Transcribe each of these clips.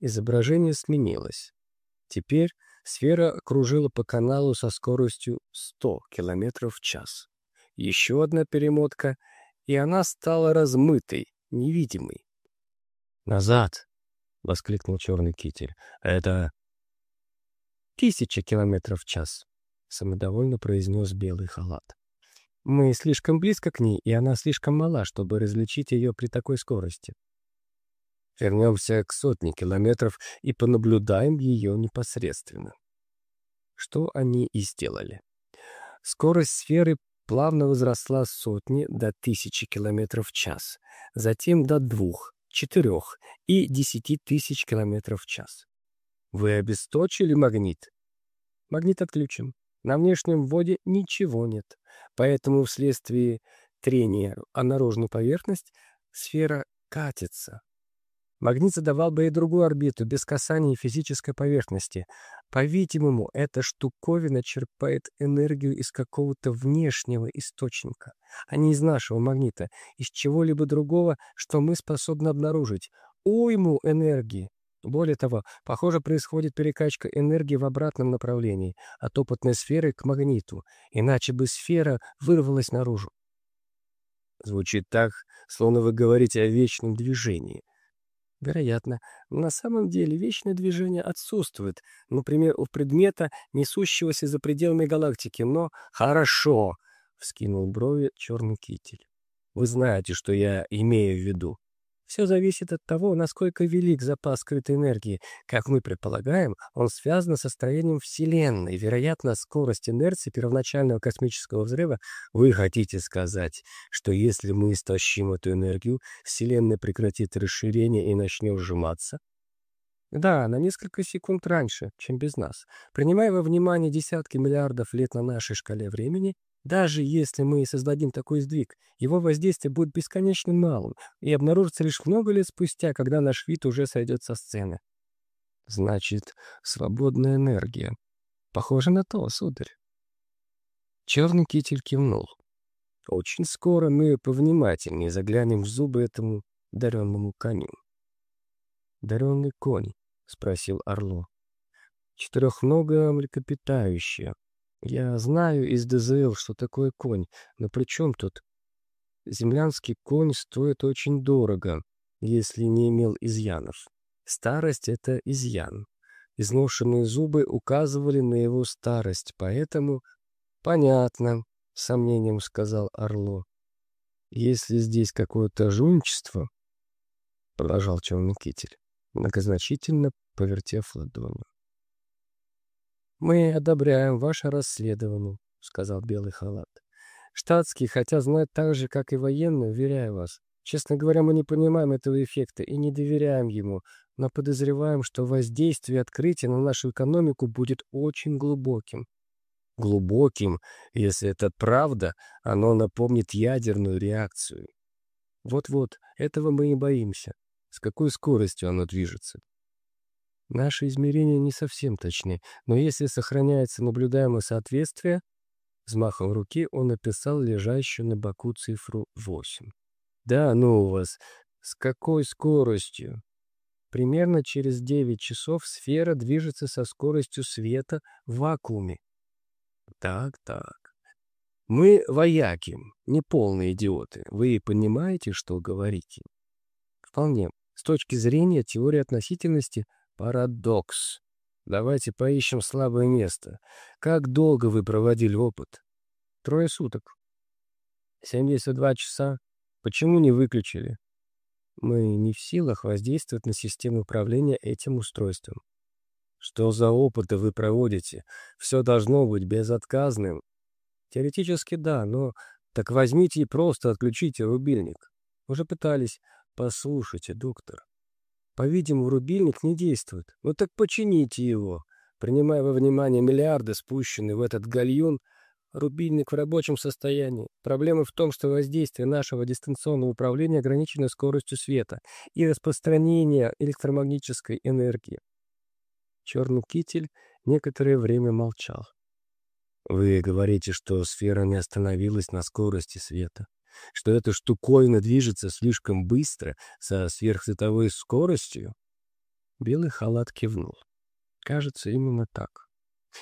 Изображение сменилось. Теперь сфера кружила по каналу со скоростью 100 км в час. Еще одна перемотка, и она стала размытой, невидимой. «Назад!» — воскликнул черный китель. «Это...» «Тысяча километров в час», — самодовольно произнес белый халат. «Мы слишком близко к ней, и она слишком мала, чтобы различить ее при такой скорости. Вернемся к сотне километров и понаблюдаем ее непосредственно». Что они и сделали. Скорость сферы плавно возросла с сотни до тысячи километров в час, затем до двух, четырех и десяти тысяч километров в час. Вы обесточили магнит? Магнит отключен. На внешнем вводе ничего нет, поэтому вследствие трения о наружную поверхность сфера катится, Магнит задавал бы и другую орбиту, без касания физической поверхности. По-видимому, эта штуковина черпает энергию из какого-то внешнего источника, а не из нашего магнита, из чего-либо другого, что мы способны обнаружить. Уйму энергии. Более того, похоже, происходит перекачка энергии в обратном направлении, от опытной сферы к магниту, иначе бы сфера вырвалась наружу. Звучит так, словно вы говорите о вечном движении. Вероятно. На самом деле вечное движение отсутствует, например, у предмета, несущегося за пределами галактики, но «хорошо», — вскинул брови черный китель. «Вы знаете, что я имею в виду. Все зависит от того, насколько велик запас скрытой энергии. Как мы предполагаем, он связан с состоянием Вселенной. Вероятно, скорость инерции первоначального космического взрыва. Вы хотите сказать, что если мы истощим эту энергию, Вселенная прекратит расширение и начнет сжиматься? Да, на несколько секунд раньше, чем без нас. Принимая во внимание десятки миллиардов лет на нашей шкале времени, даже если мы создадим такой сдвиг, его воздействие будет бесконечно малым и обнаружится лишь много лет спустя, когда наш вид уже сойдет со сцены. Значит, свободная энергия. Похоже на то, сударь. Черный китель кивнул. Очень скоро мы повнимательнее заглянем в зубы этому даренному коню. «Даренный конь?» — спросил Орло. «Четырехногое млекопитающее, я знаю из ДЗЛ, что такое конь, но при чем тут? Землянский конь стоит очень дорого, если не имел изъянов. Старость — это изъян. Изношенные зубы указывали на его старость, поэтому... Понятно, — сомнением сказал Орло. Если здесь какое-то жульничество, — продолжал черный китель, многозначительно повертев ладонью. «Мы одобряем ваше расследование», — сказал Белый халат. «Штатские хотят знать так же, как и военные, уверяю вас. Честно говоря, мы не понимаем этого эффекта и не доверяем ему, но подозреваем, что воздействие открытия на нашу экономику будет очень глубоким. Глубоким, если это правда, оно напомнит ядерную реакцию. Вот-вот, этого мы и боимся. С какой скоростью оно движется? Наши измерения не совсем точны, но если сохраняется наблюдаемое соответствие, взмахом руки он написал лежащую на боку цифру 8. Да, ну у вас, с какой скоростью? Примерно через 9 часов сфера движется со скоростью света в вакууме. Так, так. Мы вояки, не полные идиоты. Вы понимаете, что говорите? Вполне. С точки зрения теории относительности – Парадокс. Давайте поищем слабое место. Как долго вы проводили опыт? Трое суток. 72 часа. Почему не выключили? Мы не в силах воздействовать на систему управления этим устройством. Что за опыты вы проводите? Все должно быть безотказным. Теоретически да, но так возьмите и просто отключите рубильник. Уже пытались. Послушайте, доктор, по-видимому, рубильник не действует. Ну так почините его. Принимая во внимание миллиарды, спущенные в этот гальюн, рубильник в рабочем состоянии. Проблема в том, что воздействие нашего дистанционного управления ограничено скоростью света и распространение электромагнитической энергии. Черный китель некоторое время молчал. «Вы говорите, что сфера не остановилась на скорости света?» Что эта штуковина движется слишком быстро, со сверхсветовой скоростью? Белый халат кивнул. Кажется, именно так.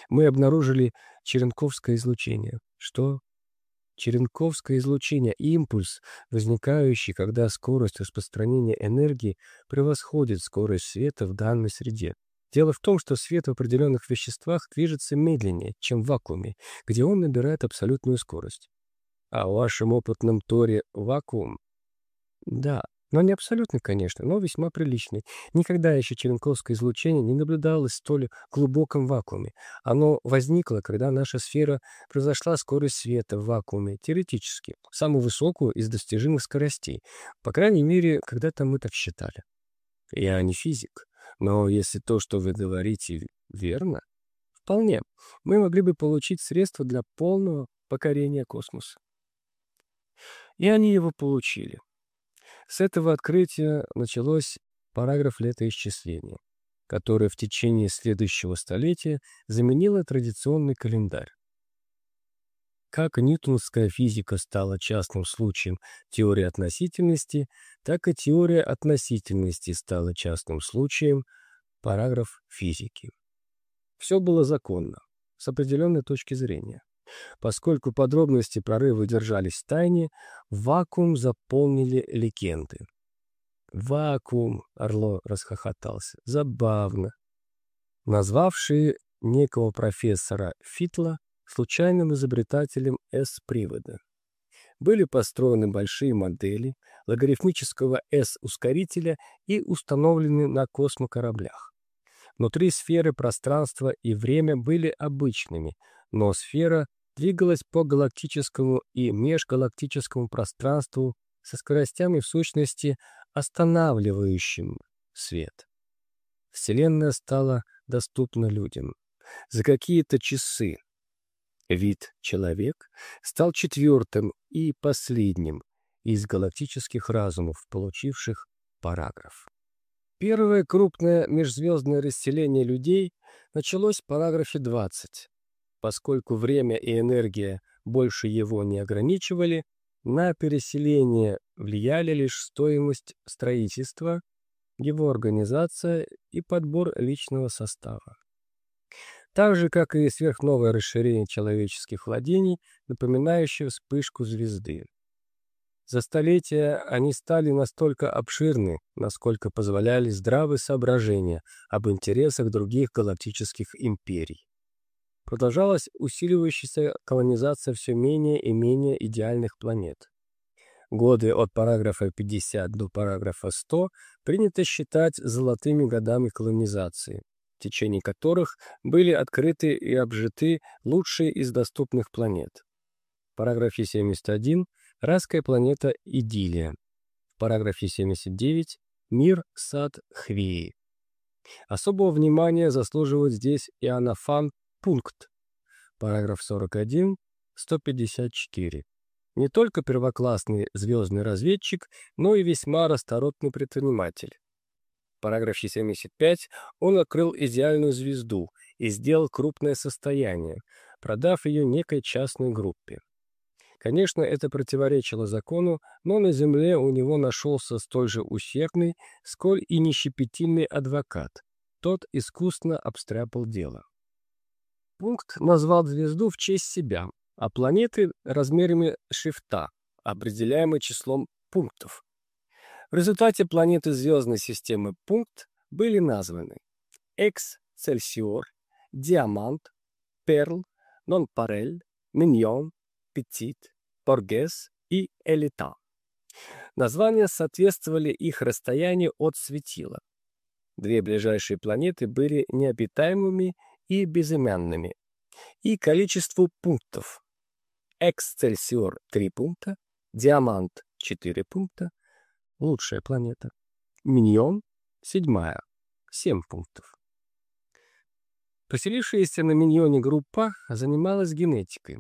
Мы обнаружили черенковское излучение. Что? Черенковское излучение – импульс, возникающий, когда скорость распространения энергии превосходит скорость света в данной среде. Дело в том, что свет в определенных веществах движется медленнее, чем в вакууме, где он набирает абсолютную скорость. А в вашем опытном Торе вакуум? Да, но не абсолютный, конечно, но весьма приличный. Никогда еще черенковское излучение не наблюдалось в столь глубоком вакууме. Оно возникло, когда наша сфера превзошла скорость света в вакууме, теоретически, самую высокую из достижимых скоростей. По крайней мере, когда-то мы так считали. Я не физик, но если то, что вы говорите, верно, вполне, мы могли бы получить средства для полного покорения космоса. И они его получили. С этого открытия началось параграф летоисчисления, который в течение следующего столетия заменило традиционный календарь. Как ньютонская физика стала частным случаем теории относительности, так и теория относительности стала частным случаем параграф физики. Все было законно, с определенной точки зрения. Поскольку подробности прорыва держались в тайне, вакуум заполнили легенды. «Вакуум!» — Орло расхохотался. «Забавно!» Назвавшие некого профессора Фитла случайным изобретателем S-привода. Были построены большие модели логарифмического S-ускорителя и установлены на космокораблях. Внутри сферы пространство и время были обычными, но сфера двигалась по галактическому и межгалактическому пространству со скоростями в сущности останавливающим свет. Вселенная стала доступна людям. За какие-то часы вид человек стал четвертым и последним из галактических разумов, получивших параграф. Первое крупное межзвездное расселение людей началось в параграфе 20, Поскольку время и энергия больше его не ограничивали, на переселение влияли лишь стоимость строительства, его организация и подбор личного состава. Так же, как и сверхновое расширение человеческих владений, напоминающее вспышку звезды. За столетия они стали настолько обширны, насколько позволяли здравые соображения об интересах других галактических империй продолжалась усиливающаяся колонизация все менее и менее идеальных планет. Годы от параграфа 50 до параграфа 100 принято считать золотыми годами колонизации, в течение которых были открыты и обжиты лучшие из доступных планет. В параграфе 71 – райская планета Идилия. В параграфе 79 – мир сад Хвеи. Особого внимания заслуживает здесь и Анафан Пункт. Параграф 41, 154. Не только первоклассный звездный разведчик, но и весьма расторопный предприниматель. В параграфе 75 он открыл идеальную звезду и сделал крупное состояние, продав ее некой частной группе. Конечно, это противоречило закону, но на земле у него нашелся столь же усердный, сколь и нещепетильный адвокат. Тот искусно обстряпал дело. Пункт назвал звезду в честь себя, а планеты — размерами шифта, определяемый числом пунктов. В результате планеты звездной системы пункт были названы Экс, Цельсиор, Диамант, Перл, Нонпарель, Миньон, Петит, Поргес и Элита. Названия соответствовали их расстоянию от светила. Две ближайшие планеты были необитаемыми и безымянными, и количеству пунктов. Эксцельсиор 3 пункта, Диамант 4 пункта, лучшая планета, Миньон седьмая, 7 пунктов. Поселившаяся на Миньоне группа занималась генетикой,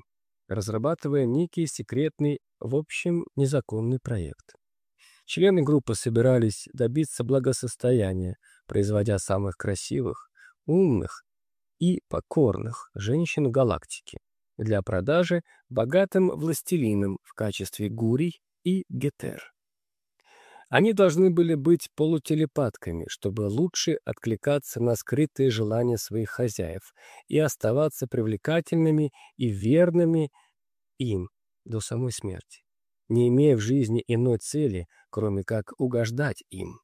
разрабатывая некий секретный, в общем, незаконный проект. Члены группы собирались добиться благосостояния, производя самых красивых, умных и покорных женщин галактики для продажи богатым властелинам в качестве гурий и гетер. Они должны были быть полутелепатками, чтобы лучше откликаться на скрытые желания своих хозяев и оставаться привлекательными и верными им до самой смерти, не имея в жизни иной цели, кроме как угождать им.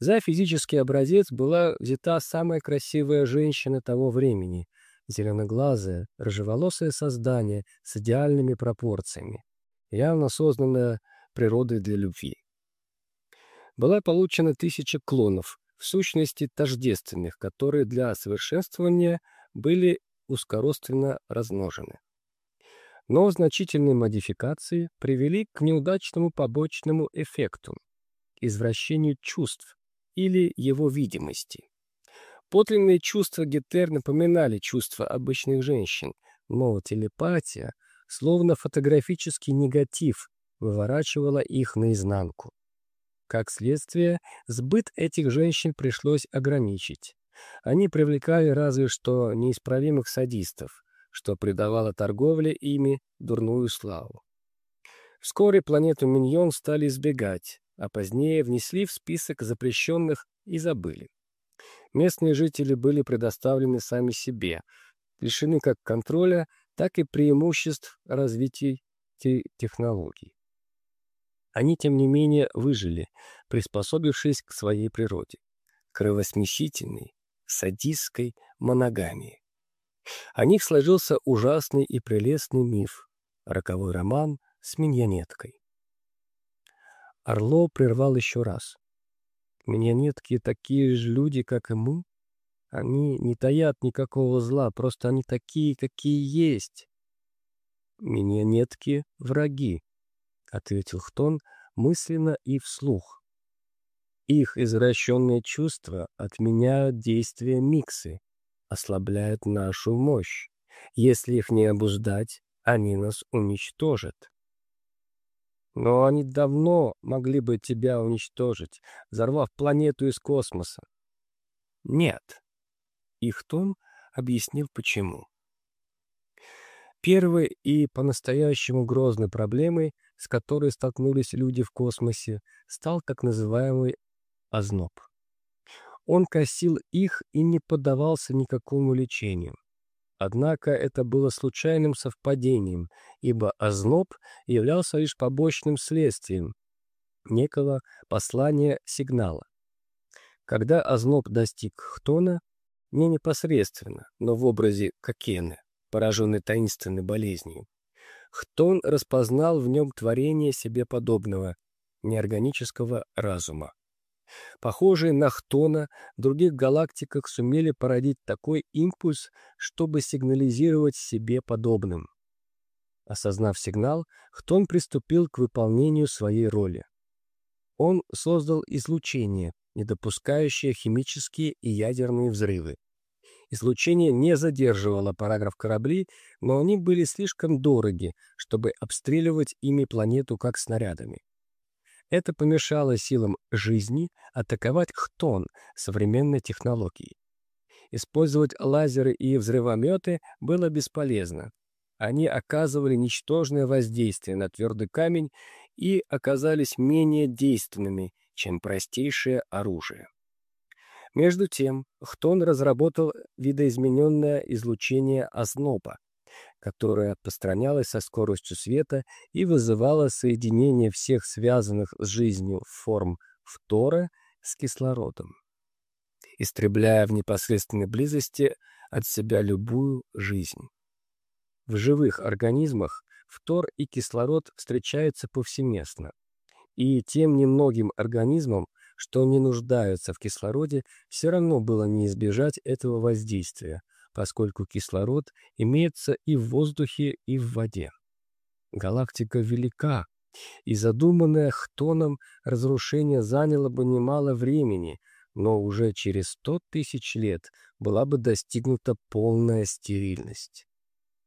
За физический образец была взята самая красивая женщина того времени, зеленоглазое, рыжеволосое создание с идеальными пропорциями, явно созданное природой для любви. Была получена тысяча клонов, в сущности тождественных, которые для совершенствования были узкородственно размножены. Но значительные модификации привели к неудачному побочному эффекту – извращению чувств или его видимости. Подлинные чувства Гетер напоминали чувства обычных женщин, но телепатия, словно фотографический негатив, выворачивала их наизнанку. Как следствие, сбыт этих женщин пришлось ограничить. Они привлекали разве что неисправимых садистов, что придавало торговле ими дурную славу. Вскоре планету Миньон стали избегать, а позднее внесли в список запрещенных и забыли. Местные жители были предоставлены сами себе, лишены как контроля, так и преимуществ развития технологий. Они, тем не менее, выжили, приспособившись к своей природе, кровосмещительной, садистской моногамии. О них сложился ужасный и прелестный миф, роковой роман с миньонеткой. Орло прервал еще раз. Миньонетки такие же люди, как и мы. Они не таят никакого зла, просто они такие, какие есть. Миньонетки — враги, — ответил Хтон мысленно и вслух. Их извращенные чувства отменяют действия миксы, ослабляют нашу мощь. Если их не обуздать, они нас уничтожат. Но они давно могли бы тебя уничтожить, взорвав планету из космоса. Нет. Их тон объяснил почему. Первой и по-настоящему грозной проблемой, с которой столкнулись люди в космосе, стал так называемый озноб. Он косил их и не поддавался никакому лечению. Однако это было случайным совпадением, ибо озноб являлся лишь побочным следствием некого послания сигнала. Когда озноб достиг Хтона, не непосредственно, но в образе Кокены, пораженный таинственной болезнью, Хтон распознал в нем творение себе подобного, неорганического разума. Похожие на Хтона в других галактиках сумели породить такой импульс, чтобы сигнализировать себе подобным. Осознав сигнал, Хтон приступил к выполнению своей роли. Он создал излучение, не допускающее химические и ядерные взрывы. Излучение не задерживало параграф корабли, но они были слишком дороги, чтобы обстреливать ими планету как снарядами. Это помешало силам жизни атаковать Хтон современной технологии. Использовать лазеры и взрывометы было бесполезно. Они оказывали ничтожное воздействие на твердый камень и оказались менее действенными, чем простейшее оружие. Между тем, Хтон разработал видоизмененное излучение озноба, которая распространялась со скоростью света и вызывала соединение всех связанных с жизнью форм фтора с кислородом, истребляя в непосредственной близости от себя любую жизнь. В живых организмах фтор и кислород встречаются повсеместно, и тем немногим организмам, что не нуждаются в кислороде, все равно было не избежать этого воздействия – поскольку кислород имеется и в воздухе, и в воде. Галактика велика, и задуманное Хтоном разрушение заняло бы немало времени, но уже через сто тысяч лет была бы достигнута полная стерильность.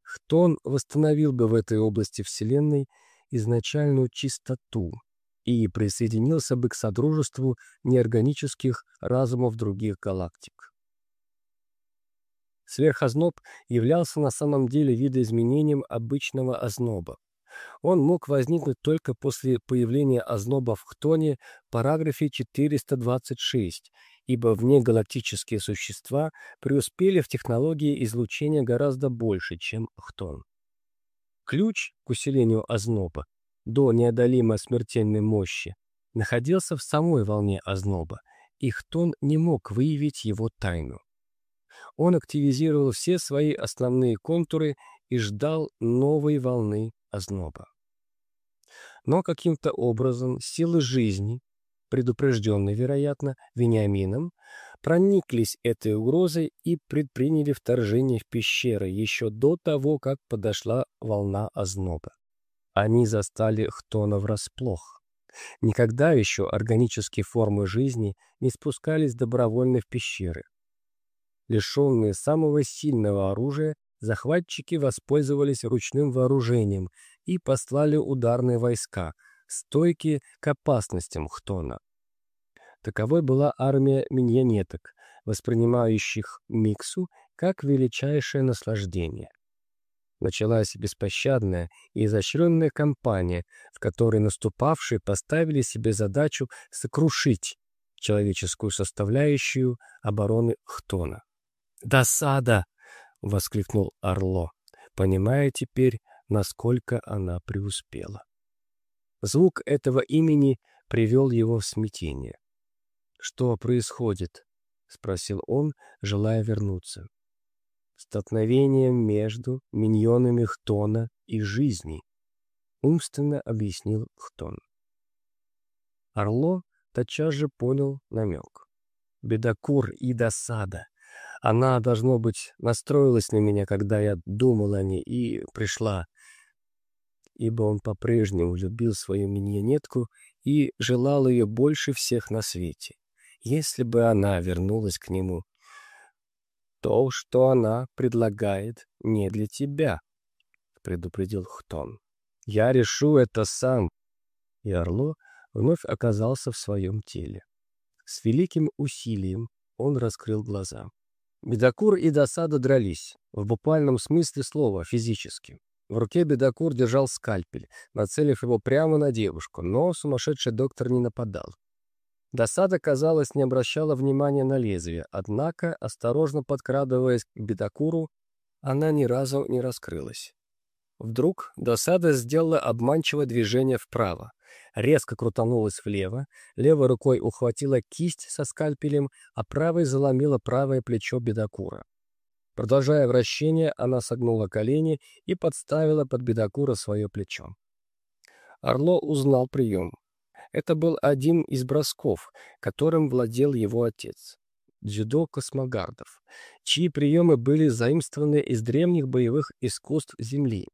Хтон восстановил бы в этой области Вселенной изначальную чистоту и присоединился бы к содружеству неорганических разумов других галактик. Сверхозноб являлся на самом деле видоизменением обычного озноба. Он мог возникнуть только после появления озноба в хтоне параграфе 426, ибо внегалактические существа преуспели в технологии излучения гораздо больше, чем хтон. Ключ к усилению озноба до неодолимой смертельной мощи находился в самой волне озноба, и хтон не мог выявить его тайну. Он активизировал все свои основные контуры и ждал новой волны озноба. Но каким-то образом силы жизни, предупрежденные, вероятно, Вениамином, прониклись этой угрозой и предприняли вторжение в пещеры еще до того, как подошла волна озноба. Они застали Хтона врасплох. Никогда еще органические формы жизни не спускались добровольно в пещеры. Лишенные самого сильного оружия, захватчики воспользовались ручным вооружением и послали ударные войска, стойкие к опасностям Хтона. Таковой была армия миньонеток, воспринимающих Миксу как величайшее наслаждение. Началась беспощадная и изощренная кампания, в которой наступавшие поставили себе задачу сокрушить человеческую составляющую обороны Хтона. «Досада!» — воскликнул Орло, понимая теперь, насколько она преуспела. Звук этого имени привел его в смятение. «Что происходит?» — спросил он, желая вернуться. «Столкновение между миньонами Хтона и жизни», — умственно объяснил Хтон. Орло тотчас же понял намек. Бедокур и досада. Она, должно быть, настроилась на меня, когда я думал о ней, и пришла, ибо он по-прежнему любил свою миньонетку и желал ее больше всех на свете. Если бы она вернулась к нему, то, что она предлагает, не для тебя, — предупредил Хтон. Я решу это сам. И Орло вновь оказался в своем теле. С великим усилием он раскрыл глаза. Бедокур и досада дрались, в буквальном смысле слова, физически. В руке Бедокур держал скальпель, нацелив его прямо на девушку, но сумасшедший доктор не нападал. Досада, казалось, не обращала внимания на лезвие, однако, осторожно подкрадываясь к бедокуру, она ни разу не раскрылась. Вдруг досада сделала обманчивое движение вправо, резко крутанулась влево, левой рукой ухватила кисть со скальпелем, а правой заломила правое плечо бедокура. Продолжая вращение, она согнула колени и подставила под бедокура свое плечо. Орло узнал прием. Это был один из бросков, которым владел его отец. Дзюдо космогардов, чьи приемы были заимствованы из древних боевых искусств Земли.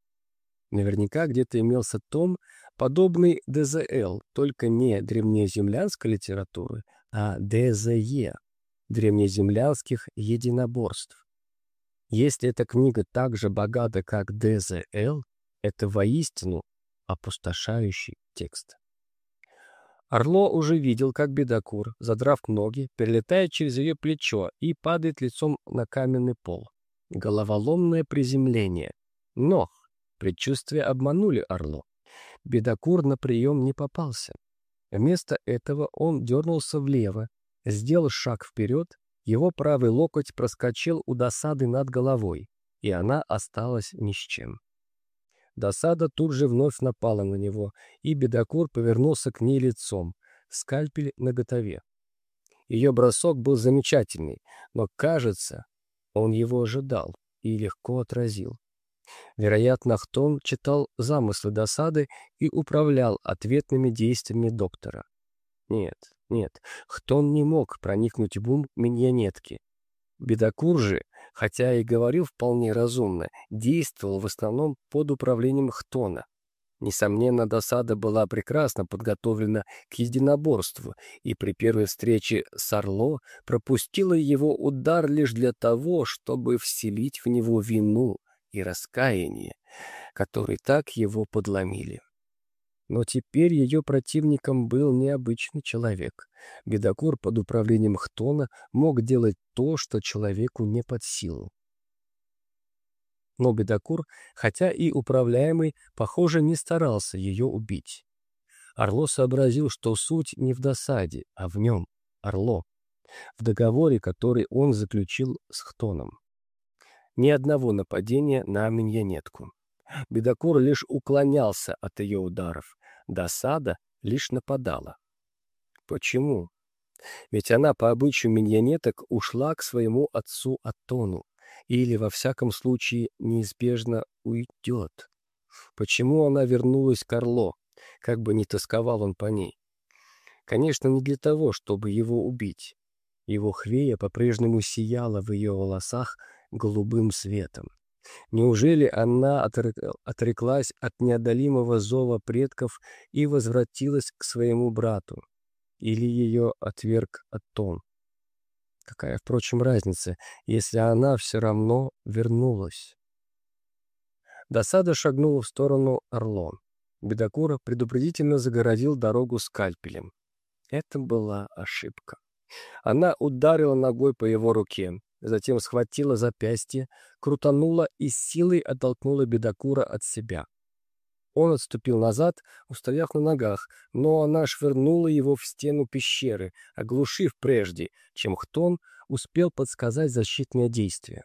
Наверняка где-то имелся том, подобный ДЗЛ, только не древнеземлянской литературы, а ДЗЕ, древнеземлянских единоборств. Если эта книга так же богата, как ДЗЛ, это воистину опустошающий текст. Орло уже видел, как бедокур, задрав ноги, перелетает через ее плечо и падает лицом на каменный пол. Головоломное приземление. Но предчувствия обманули Орло. Бедокур на прием не попался. Вместо этого он дернулся влево, сделал шаг вперед, его правый локоть проскочил у досады над головой, и она осталась ни с чем. Досада тут же вновь напала на него, и бедокур повернулся к ней лицом, скальпель наготове. Ее бросок был замечательный, но, кажется, он его ожидал и легко отразил. Вероятно, Хтон читал замыслы досады и управлял ответными действиями доктора. Нет, нет, Хтон не мог проникнуть в ум миньонетки. Бедокур же хотя и говорил вполне разумно, действовал в основном под управлением Хтона. Несомненно, досада была прекрасно подготовлена к единоборству, и при первой встрече с Орло пропустила его удар лишь для того, чтобы вселить в него вину и раскаяние, которые так его подломили. Но теперь ее противником был необычный человек. Бедокур под управлением Хтона мог делать то, что человеку не под силу. Но Бедокур, хотя и управляемый, похоже, не старался ее убить. Орло сообразил, что суть не в досаде, а в нем, Орло, в договоре, который он заключил с Хтоном. Ни одного нападения на миньонетку. Бедокур лишь уклонялся от ее ударов, досада лишь нападала. Почему? Ведь она по обычаю миньонеток ушла к своему отцу Атону, или, во всяком случае, неизбежно уйдет. Почему она вернулась к Орло, как бы не тосковал он по ней? Конечно, не для того, чтобы его убить. Его хвея по-прежнему сияла в ее волосах голубым светом. Неужели она отреклась от неодолимого зова предков и возвратилась к своему брату? Или ее отверг Атон? Какая, впрочем, разница, если она все равно вернулась? Досада шагнула в сторону Орлон. Бедокура предупредительно загородил дорогу скальпелем. Это была ошибка. Она ударила ногой по его руке, затем схватила запястье, крутанула и силой оттолкнула бедокура от себя. Он отступил назад, устояв на ногах, но она швырнула его в стену пещеры, оглушив прежде, чем Хтон успел подсказать защитное действие.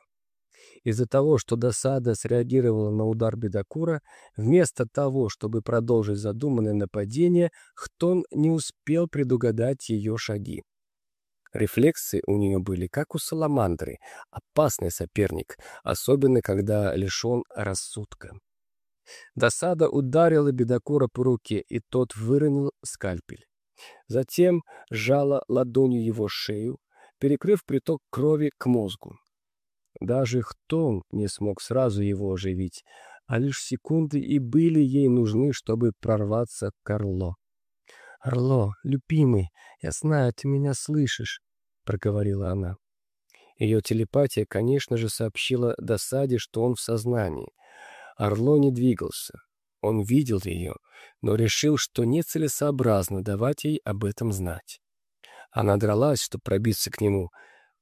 Из-за того, что досада среагировала на удар Бедокура, вместо того, чтобы продолжить задуманное нападение, Хтон не успел предугадать ее шаги. Рефлексы у нее были как у саламандры, опасный соперник, особенно когда лишен рассудка. Досада ударила бедокура по руке, и тот выронил скальпель. Затем сжала ладонью его шею, перекрыв приток крови к мозгу. Даже Хтон не смог сразу его оживить, а лишь секунды и были ей нужны, чтобы прорваться к Орло. «Орло, любимый, я знаю, ты меня слышишь», — проговорила она. Ее телепатия, конечно же, сообщила досаде, что он в сознании. Орло не двигался. Он видел ее, но решил, что нецелесообразно давать ей об этом знать. Она дралась, чтобы пробиться к нему.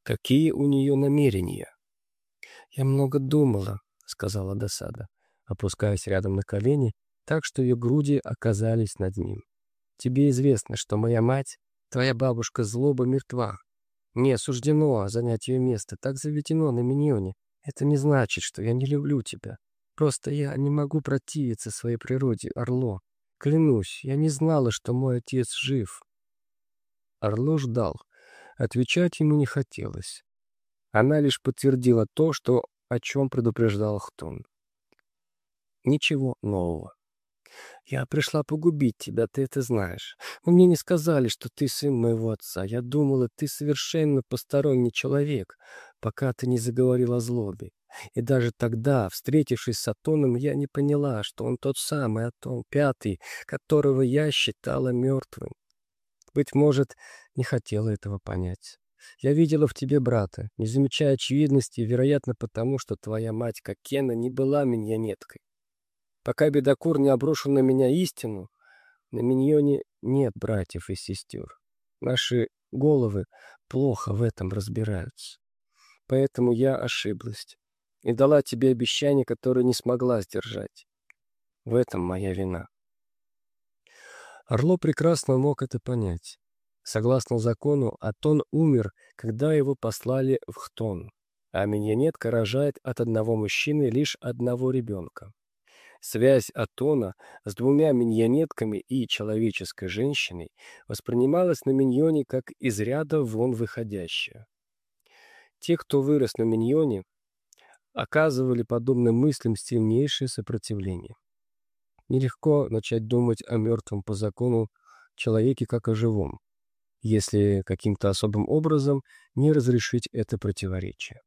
Какие у нее намерения? «Я много думала», — сказала досада, опускаясь рядом на колени, так что ее груди оказались над ним. «Тебе известно, что моя мать, твоя бабушка злоба мертва. Мне суждено занять ее место, так заведено на миньоне. Это не значит, что я не люблю тебя. Просто я не могу противиться своей природе, Орло. Клянусь, я не знала, что мой отец жив». Орло ждал. Отвечать ему не хотелось. Она лишь подтвердила то, что, о чем предупреждал Хтун. Ничего нового. «Я пришла погубить тебя, ты это знаешь. Но мне не сказали, что ты сын моего отца. Я думала, ты совершенно посторонний человек, пока ты не заговорил о злобе. И даже тогда, встретившись с Атоном, я не поняла, что он тот самый Атон, пятый, которого я считала мертвым. Быть может, не хотела этого понять. Я видела в тебе брата, не замечая очевидности, вероятно, потому что твоя мать, как Кена, не была миньонеткой. Пока бедокур не обрушил на меня истину, на миньоне нет братьев и сестер. Наши головы плохо в этом разбираются. Поэтому я ошиблась и дала тебе обещание, которое не смогла сдержать. В этом моя вина. Орло прекрасно мог это понять. Согласно закону, Атон умер, когда его послали в Хтон, а миньонетка рожает от одного мужчины лишь одного ребенка. Связь Атона с двумя миньонетками и человеческой женщиной воспринималась на миньоне как из ряда вон выходящая. Те, кто вырос на миньоне, оказывали подобным мыслям сильнейшее сопротивление. Нелегко начать думать о мертвом по закону человеке как о живом если каким-то особым образом не разрешить это противоречие.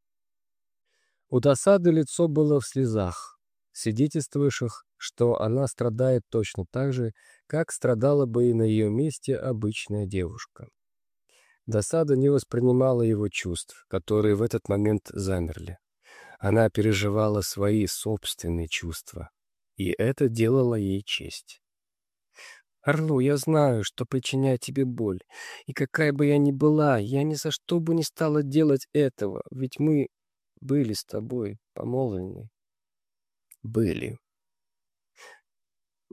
У досады лицо было в слезах, свидетельствующих, что она страдает точно так же, как страдала бы и на ее месте обычная девушка. Досада не воспринимала его чувств, которые в этот момент замерли. Она переживала свои собственные чувства, и это делало ей честь. Орлу, я знаю, что причиняю тебе боль. И какая бы я ни была, я ни за что бы не стала делать этого, ведь мы были с тобой помолвлены. Были.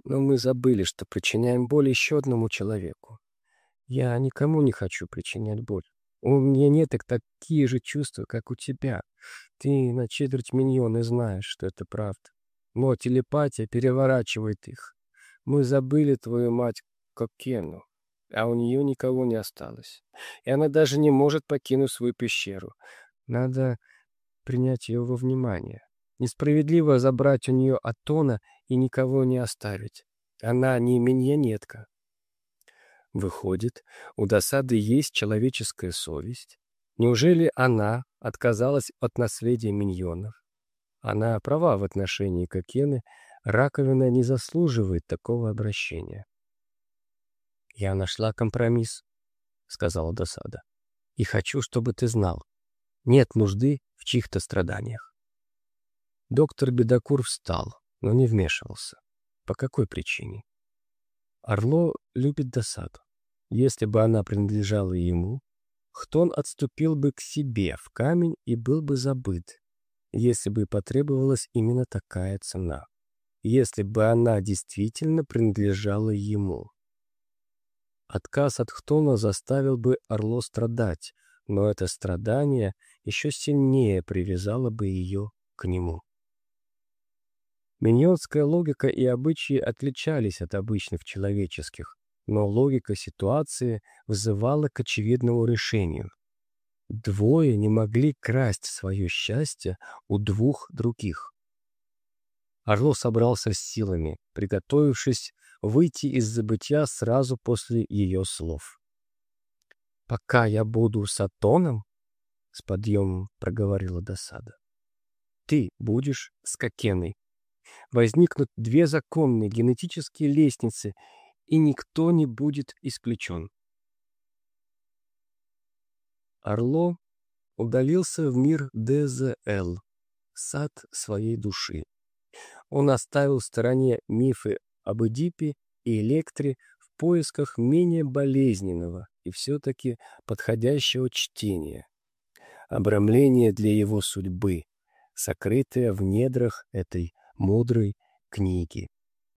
Но мы забыли, что причиняем боль еще одному человеку. Я никому не хочу причинять боль. У меня нет так такие же чувства, как у тебя. Ты на четверть миньона знаешь, что это правда. Но телепатия переворачивает их. Мы забыли твою мать Кокену, а у нее никого не осталось. И она даже не может покинуть свою пещеру. Надо принять ее во внимание. Несправедливо забрать у нее Атона и никого не оставить. Она не миньонетка. Выходит, у досады есть человеческая совесть. Неужели она отказалась от наследия миньонов? Она права в отношении Кокены, раковина не заслуживает такого обращения. «Я нашла компромисс», — сказала досада. «И хочу, чтобы ты знал, нет нужды в чьих-то страданиях». Доктор Бедокур встал, но не вмешивался. По какой причине? Орло любит досаду. Если бы она принадлежала ему, Хтон отступил бы к себе в камень и был бы забыт, если бы потребовалась именно такая цена, если бы она действительно принадлежала ему. Отказ от Хтона заставил бы Орло страдать, но это страдание еще сильнее привязало бы ее к нему. Миньонская логика и обычаи отличались от обычных человеческих, но логика ситуации вызывала к очевидному решению. Двое не могли красть свое счастье у двух других. Орло собрался с силами, приготовившись выйти из забытия сразу после ее слов. «Пока я буду с Атоном», — с подъемом проговорила досада, — «ты будешь с Кокеной возникнут две законные генетические лестницы, и никто не будет исключен. Орло удалился в мир ДЗЛ, сад своей души. Он оставил в стороне мифы об Эдипе и Электре в поисках менее болезненного и все-таки подходящего чтения. Обрамление для его судьбы, сокрытое в недрах этой мудрой книги.